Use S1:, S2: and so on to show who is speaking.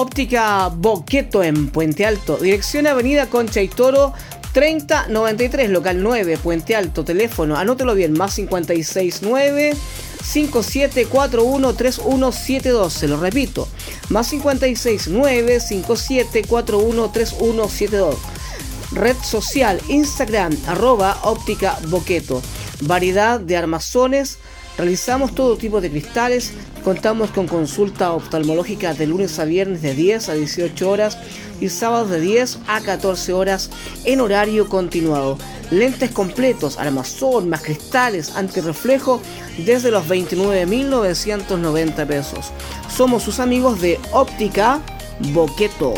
S1: Óptica Boqueto en Puente Alto. Dirección Avenida Concha y Toro 3093, local 9, Puente Alto. Teléfono, anótelo bien, más 569 5741 3172. Se lo repito, más 569 5741 3172. Red social Instagram arroba óptica boqueto. Variedad de armazones. Realizamos todo tipo de cristales. Contamos con consulta oftalmológica de lunes a viernes de 10 a 18 horas y sábados de 10 a 14 horas en horario continuado. Lentes completos, armazón, más cristales, antirreflejo desde los 29.990 pesos. Somos sus amigos de Óptica Boqueto.